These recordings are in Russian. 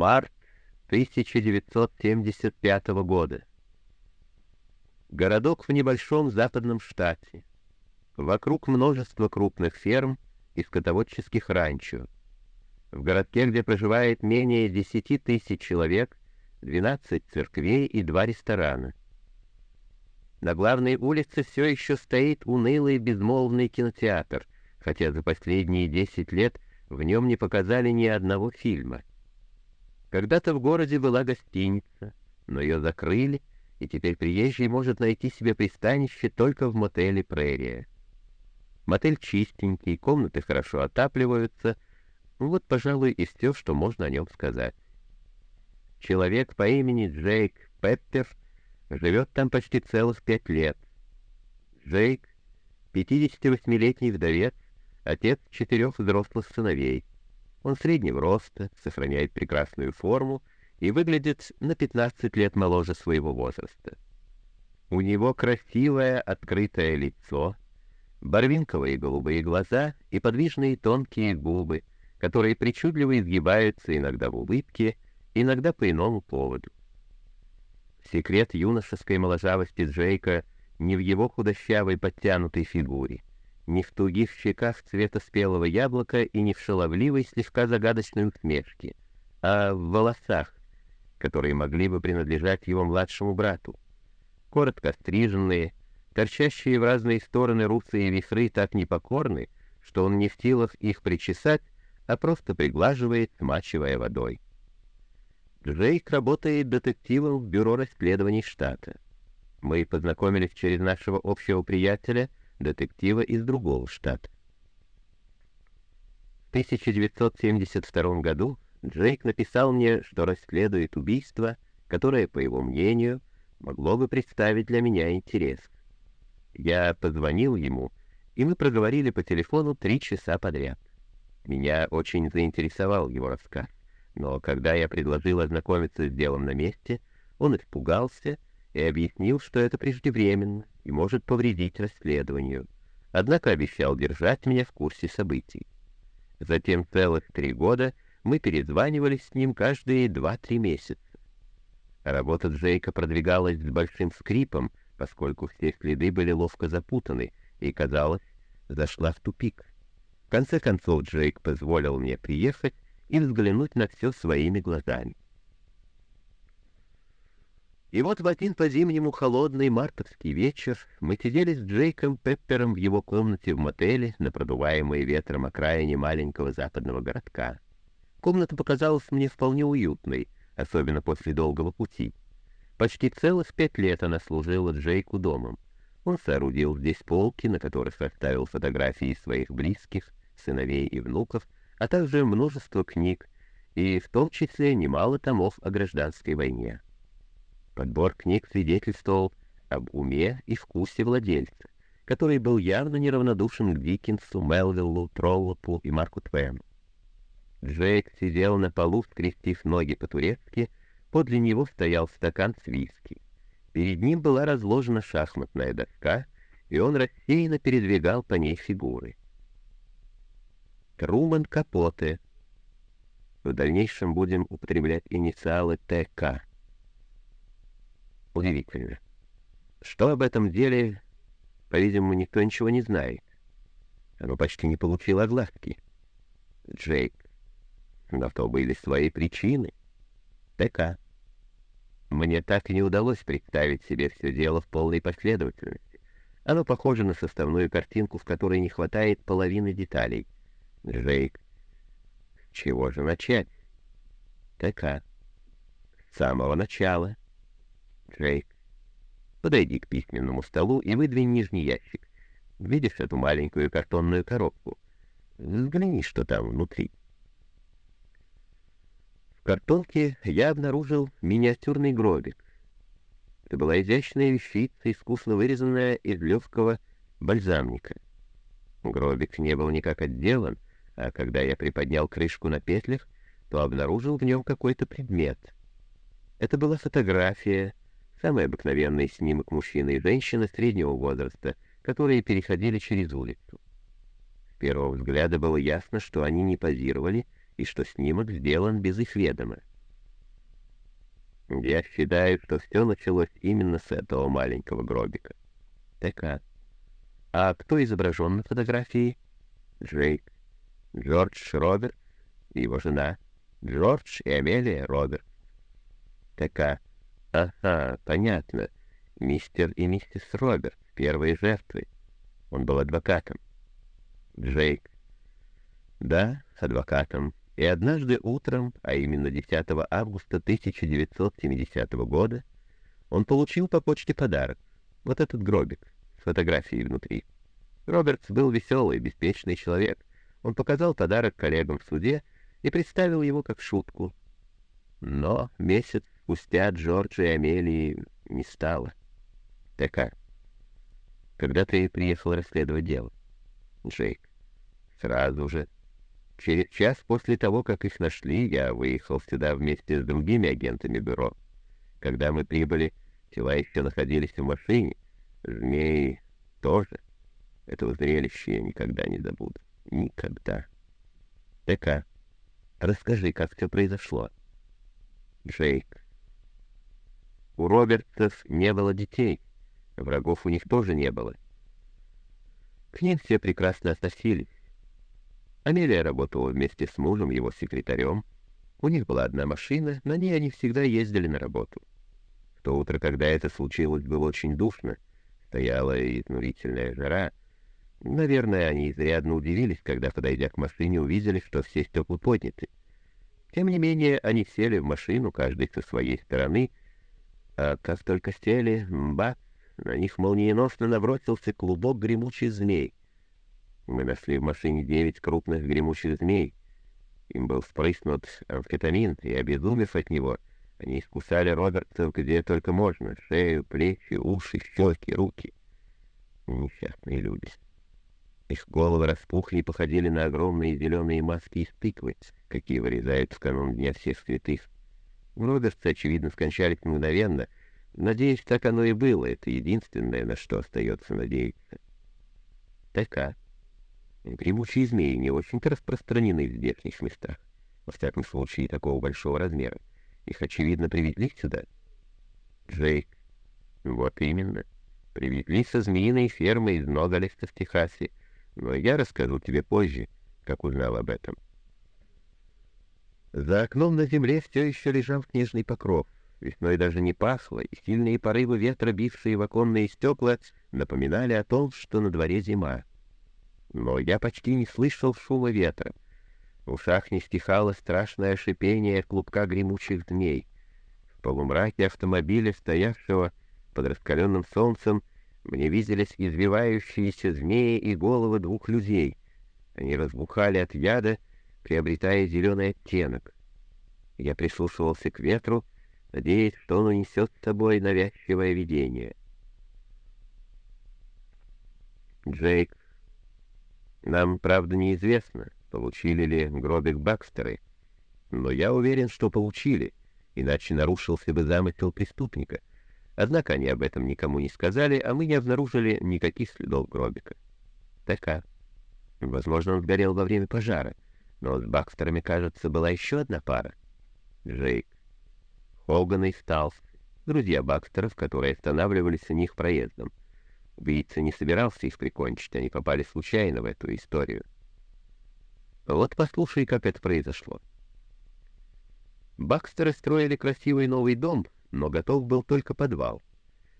Март 1975 года. Городок в небольшом западном штате. Вокруг множество крупных ферм и скотоводческих ранчо. В городке, где проживает менее 10 тысяч человек, 12 церквей и два ресторана. На главной улице все еще стоит унылый безмолвный кинотеатр, хотя за последние 10 лет в нем не показали ни одного фильма. Когда-то в городе была гостиница, но ее закрыли, и теперь приезжий может найти себе пристанище только в мотеле «Прерия». Мотель чистенький, комнаты хорошо отапливаются. Вот, пожалуй, и все, что можно о нем сказать. Человек по имени Джейк Пеппер живет там почти целых пять лет. Джейк — 58-летний вдовец, отец четырех взрослых сыновей. Он среднего роста, сохраняет прекрасную форму и выглядит на 15 лет моложе своего возраста. У него красивое открытое лицо, барвинковые голубые глаза и подвижные тонкие губы, которые причудливо изгибаются иногда в улыбке, иногда по иному поводу. Секрет юношеской моложавости Джейка не в его худощавой подтянутой фигуре, не в тугих щеках цвета спелого яблока и не в шаловливой, слегка загадочной усмешке, а в волосах, которые могли бы принадлежать его младшему брату. Коротко стриженные, торчащие в разные стороны русые вихры так непокорны, что он не в силах их причесать, а просто приглаживает, смачивая водой. Джейк работает детективом в бюро расследований штата. Мы познакомились через нашего общего приятеля — детектива из другого штата. В 1972 году Джейк написал мне, что расследует убийство, которое, по его мнению, могло бы представить для меня интерес. Я позвонил ему, и мы проговорили по телефону три часа подряд. Меня очень заинтересовал его рассказ, но когда я предложил ознакомиться с делом на месте, он испугался и объяснил, что это преждевременно и может повредить расследованию, однако обещал держать меня в курсе событий. Затем целых три года мы перезванивались с ним каждые два-три месяца. Работа Джейка продвигалась с большим скрипом, поскольку все следы были ловко запутаны и, казалось, зашла в тупик. В конце концов Джейк позволил мне приехать и взглянуть на все своими глазами. И вот в один по-зимнему холодный мартовский вечер мы сидели с Джейком Пеппером в его комнате в мотеле на продуваемой ветром окраине маленького западного городка. Комната показалась мне вполне уютной, особенно после долгого пути. Почти целых пять лет она служила Джейку домом. Он соорудил здесь полки, на которых оставил фотографии своих близких, сыновей и внуков, а также множество книг, и в том числе немало томов о гражданской войне. Подбор книг свидетельствовал об уме и вкусе владельца, который был явно неравнодушен к Диккенсу, Мелвиллу, Троллопу и Марку Твену. Джейк сидел на полу, скрестив ноги по-турецки, подле него стоял стакан с виски. Перед ним была разложена шахматная доска, и он рассеянно передвигал по ней фигуры. Труман Капоте. В дальнейшем будем употреблять инициалы ТК. Удивительно. Что об этом деле, по-видимому, никто ничего не знает. Оно почти не получило огласки. Джейк. На то были свои причины. ТК. Мне так и не удалось представить себе все дело в полной последовательности. Оно похоже на составную картинку, в которой не хватает половины деталей. Джейк. чего же начать? ТК. С самого начала. Джейк, подойди к письменному столу и выдвинь нижний ящик. Видишь эту маленькую картонную коробку? Взгляни, что там внутри. В картонке я обнаружил миниатюрный гробик. Это была изящная вещица, искусно вырезанная из легкого бальзамника. Гробик не был никак отделан, а когда я приподнял крышку на петлях, то обнаружил в нем какой-то предмет. Это была фотография, Самый обыкновенный снимок мужчины и женщины среднего возраста, которые переходили через улицу. С первого взгляда было ясно, что они не позировали и что снимок сделан без их ведома. Я считаю, что все началось именно с этого маленького гробика. ТК. А кто изображен на фотографии? Джейк. Джордж Роберт и его жена. Джордж и Амелия Роберт. ТК. Ага, понятно. Мистер и миссис Роберт, первые жертвы. Он был адвокатом. Джейк. Да, адвокатом. И однажды утром, а именно 10 августа 1970 года, он получил по почте подарок. Вот этот гробик с фотографией внутри. Робертс был веселый, беспечный человек. Он показал подарок коллегам в суде и представил его как шутку. Но месяц спустя Джорджа и Амелии не стало. ТК. Когда ты приехал расследовать дело? Джейк. Сразу же. Через час после того, как их нашли, я выехал сюда вместе с другими агентами бюро. Когда мы прибыли, тела еще находились в машине. Змеи тоже. Этого зрелища я никогда не забуду. Никогда. ТК. Расскажи, как все произошло. Джейк. У Робертов не было детей. Врагов у них тоже не было. К ним все прекрасно относились. Амелия работала вместе с мужем, его секретарем. У них была одна машина, на ней они всегда ездили на работу. В то утро, когда это случилось, было очень душно. Стояла изнурительная жара. Наверное, они изрядно удивились, когда, подойдя к машине, увидели, что все стекла подняты. Тем не менее, они сели в машину, каждый со своей стороны, а как только сели, бац, на них молниеносно набросился клубок гремучих змей. Мы нашли в машине девять крупных гремучих змей. Им был спрыснут амфетамин, и, обезумев от него, они искусали Роберта где только можно — шею, плечи, уши, щеки, руки. Несчастные люди. Их головы распухли и походили на огромные зеленые маски из тыквы, какие вырезают в канун Дня всех святых. Роберты, очевидно, скончались мгновенно. Надеюсь, так оно и было. Это единственное, на что остается надеяться. ТК. Гремучие змеи не очень-то распространены в здешних местах. Во всяком случае, такого большого размера. Их, очевидно, привезли сюда. Джейк. Вот именно. Привезли со змеиной фермы из Ногалеста в Техасе. Но я расскажу тебе позже, как узнал об этом. За окном на земле все еще лежал снежный покров. Весной даже не пахло, и сильные порывы ветра, бившие в оконные стекла, напоминали о том, что на дворе зима. Но я почти не слышал шума ветра. В ушах не стихало страшное шипение клубка гремучих змей. В полумраке автомобиля, стоявшего под раскаленным солнцем, мне виделись извивающиеся змеи и головы двух людей. Они разбухали от яда, приобретая зеленый оттенок. Я прислушивался к ветру, надеясь, что он унесет с собой навязчивое видение. Джейк, нам, правда, неизвестно, получили ли гробик Бакстеры, но я уверен, что получили, иначе нарушился бы замысел преступника. Однако они об этом никому не сказали, а мы не обнаружили никаких следов гробика. Така. Возможно, он сгорел во время пожара. Но с Бакстерами, кажется, была еще одна пара. Джейк. Хоган и Сталс, друзья Бакстеров, которые останавливались у них проездом. Убийца не собирался их прикончить, они попали случайно в эту историю. Вот послушай, как это произошло. Бакстеры строили красивый новый дом, но готов был только подвал.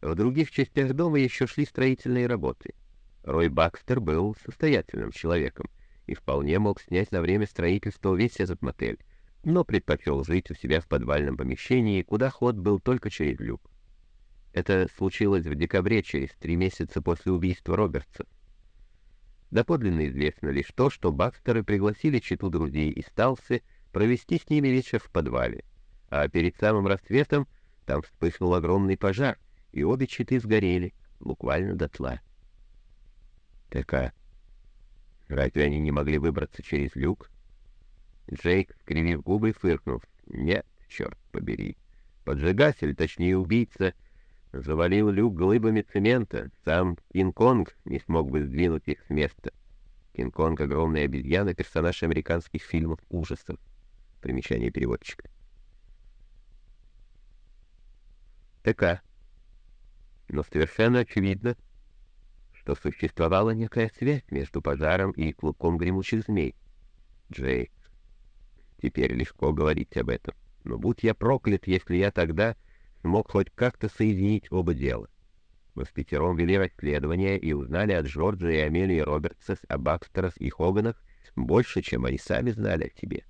В других частях дома еще шли строительные работы. Рой Бакстер был состоятельным человеком — и вполне мог снять на время строительства весь этот мотель, но предпочел жить у себя в подвальном помещении, куда ход был только через люк. Это случилось в декабре, через три месяца после убийства Робертса. Доподлинно известно лишь то, что Бакстеры пригласили читу друзей и Сталсы провести с ними вечер в подвале, а перед самым рассветом там вспыхнул огромный пожар, и обе читы сгорели, буквально дотла. Такая Разве они не могли выбраться через люк? Джейк, скривив губы, фыркнув. Нет, черт побери. Поджигатель, точнее убийца, завалил люк глыбами цемента. Сам Кинг-Конг не смог бы сдвинуть их с места. Кинг-Конг — огромная обезьяна, персонаж американских фильмов ужасов. Примечание переводчика. ТК. Но совершенно очевидно, что существовала некая связь между пожаром и клубком гремучих змей. Джей, теперь легко говорить об этом, но будь я проклят, если я тогда смог хоть как-то соединить оба дела. Мы в пятером вели расследование и узнали от Джорджа и Амелии Робертсов о Бакстерах и Хоганах больше, чем они сами знали о тебе.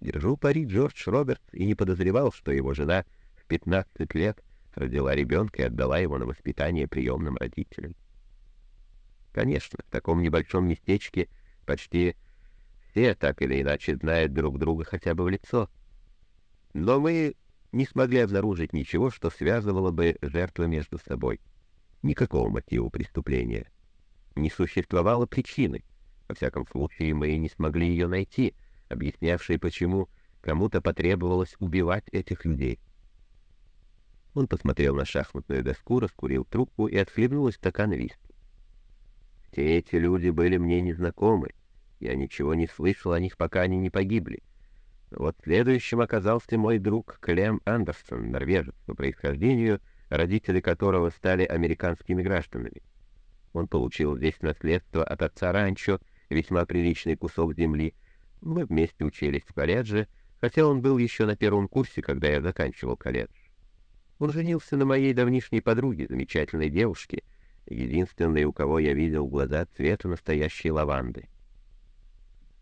Держу пари, Джордж Робертс и не подозревал, что его жена в 15 лет родила ребенка и отдала его на воспитание приемным родителям. Конечно, в таком небольшом местечке почти все так или иначе знают друг друга хотя бы в лицо. Но мы не смогли обнаружить ничего, что связывало бы жертвы между собой. Никакого мотива преступления. Не существовало причины. Во всяком случае, мы не смогли ее найти, объяснявшей, почему кому-то потребовалось убивать этих людей. Он посмотрел на шахматную доску, раскурил трубку и отхлебнул из стакана виски. Все эти люди были мне незнакомы. Я ничего не слышал о них, пока они не погибли. Вот следующим оказался мой друг Клем Андерсон, норвежец по происхожденению, родители которого стали американскими гражданами. Он получил здесь наследство от отца ранчо, весьма приличный кусок земли. Мы вместе учились в колледже, хотя он был еще на первом курсе, когда я заканчивал колледж. Он женился на моей давнишней подруге, замечательной девушке, единственной, у кого я видел глаза цвета настоящей лаванды.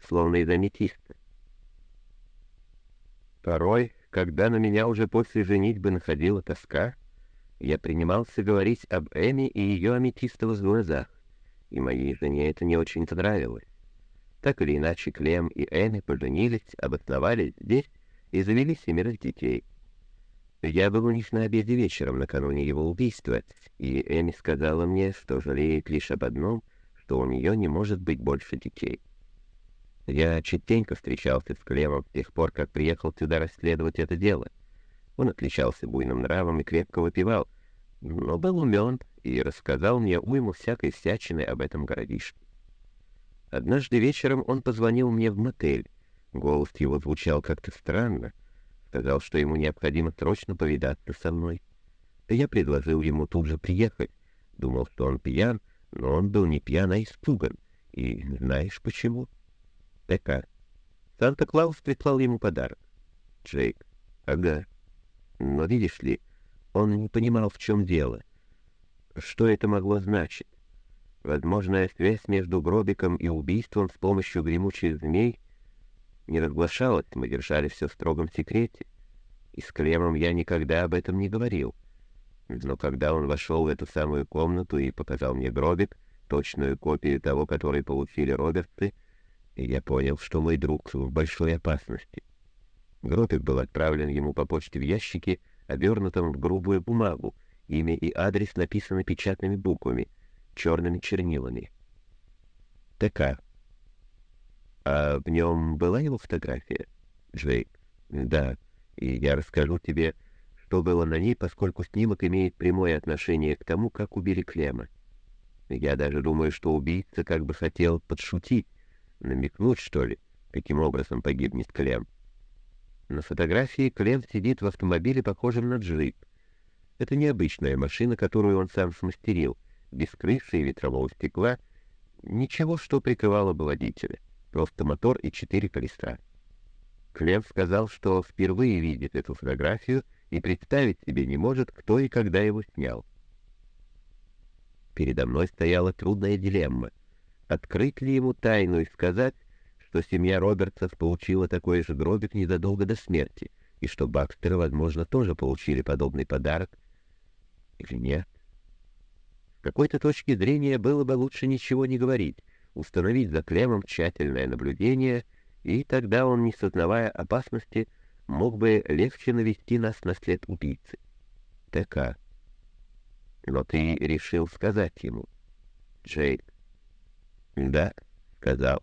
Словно из аметиста. Порой, когда на меня уже после женитьбы находила тоска, я принимался говорить об Эми и ее аметистовых глазах, и моей жене это не очень-то нравилось. Так или иначе, Клем и Эми поженились, обосновались здесь и завели семерых детей. Я был у них на обеде вечером накануне его убийства, и Эми сказала мне, что жалеет лишь об одном, что у нее не может быть больше детей. Я частенько встречался с Клемом с тех пор, как приехал сюда расследовать это дело. Он отличался буйным нравом и крепко выпивал, но был умен и рассказал мне уйму всякой всячины об этом городишке. Однажды вечером он позвонил мне в мотель. Голос его звучал как-то странно, сказал, что ему необходимо срочно повидаться со мной. Я предложил ему тут же приехать. Думал, что он пьян, но он был не пьян, а испуган. И знаешь почему? ТК. Санта-Клаус прислал ему подарок. Джейк. Ага. Но видишь ли, он не понимал, в чем дело. Что это могло значить? Возможная связь между гробиком и убийством с помощью гремучих змей — не разглашалось, мы держали все в строгом секрете. И с Клемом я никогда об этом не говорил. Но когда он вошел в эту самую комнату и показал мне гробик, точную копию того, который получили Роберты, я понял, что мой друг в большой опасности. Гробик был отправлен ему по почте в ящике, обернутом в грубую бумагу. Имя и адрес написаны печатными буквами, черными чернилами. ТК. А в нем была его фотография? Джейк. Да. И я расскажу тебе, что было на ней, поскольку снимок имеет прямое отношение к тому, как убили Клема. Я даже думаю, что убийца как бы хотел подшутить, намекнуть, что ли, каким образом погибнет Клем. На фотографии Клем сидит в автомобиле, похожем на джип. Это необычная машина, которую он сам смастерил, без крыши и ветрового стекла, ничего, что прикрывало бы водителя просто мотор и четыре колеса. Клев сказал, что впервые видит эту фотографию и представить себе не может, кто и когда его снял. Передо мной стояла трудная дилемма. Открыть ли ему тайну и сказать, что семья Робертсов получила такой же гробик незадолго до смерти, и что Бакстеры, возможно, тоже получили подобный подарок, или нет? С какой-то точки зрения было бы лучше ничего не говорить, установить за Клемом тщательное наблюдение, и тогда он, не сознавая опасности, мог бы легче навести нас на след убийцы. ТК. Но ты решил сказать ему. Джейк. Да, сказал.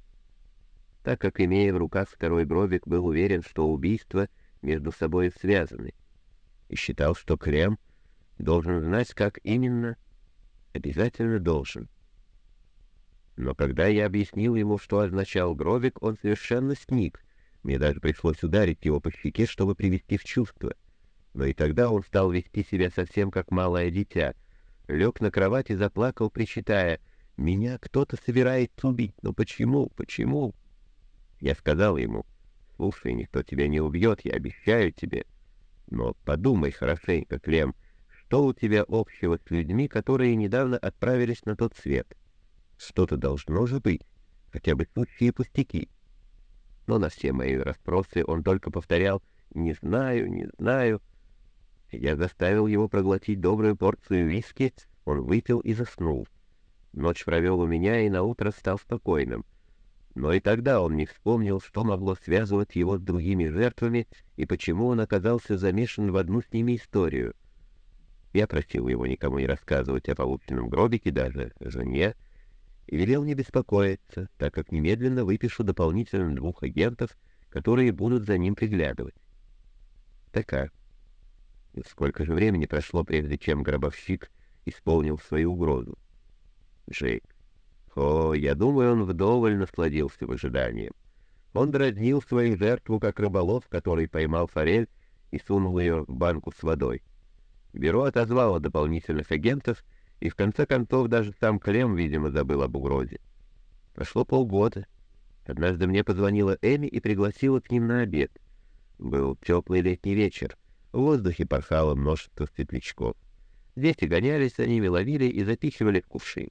Так как, имея в руках второй бровик, был уверен, что убийства между собой связаны, и считал, что Клем должен знать, как именно, обязательно должен — но когда я объяснил ему, что означал гробик, он совершенно сник. Мне даже пришлось ударить его по щеке, чтобы привести в чувство. Но и тогда он стал вести себя совсем как малое дитя. Лег на кровать и заплакал, причитая, «Меня кто-то собирается убить, но почему, почему?» Я сказал ему, «Слушай, никто тебя не убьет, я обещаю тебе. Но подумай хорошенько, Клем, что у тебя общего с людьми, которые недавно отправились на тот свет? Что-то должно же быть, хотя бы сущие пустяки». Но на все мои расспросы он только повторял «не знаю, не знаю». Я заставил его проглотить добрую порцию виски, он выпил и заснул. Ночь провел у меня и наутро стал спокойным. Но и тогда он не вспомнил, что могло связывать его с другими жертвами и почему он оказался замешан в одну с ними историю. Я просил его никому не рассказывать о полученном гробике, даже жене, и велел не беспокоиться, так как немедленно выпишу дополнительно двух агентов, которые будут за ним приглядывать. Такая. Сколько же времени прошло, прежде чем гробовщик исполнил свою угрозу? Джейк. О, я думаю, он вдоволь насладился в ожидании. Он дразнил свою жертву, как рыболов, который поймал форель и сунул ее в банку с водой. Бюро отозвало дополнительных агентов, и в конце концов даже сам Клем, видимо, забыл об угрозе. Прошло полгода. Однажды мне позвонила Эми и пригласила к ним на обед. Был теплый летний вечер. В воздухе порхало множество светлячков. Дети гонялись за ними, ловили и запихивали в кувшин.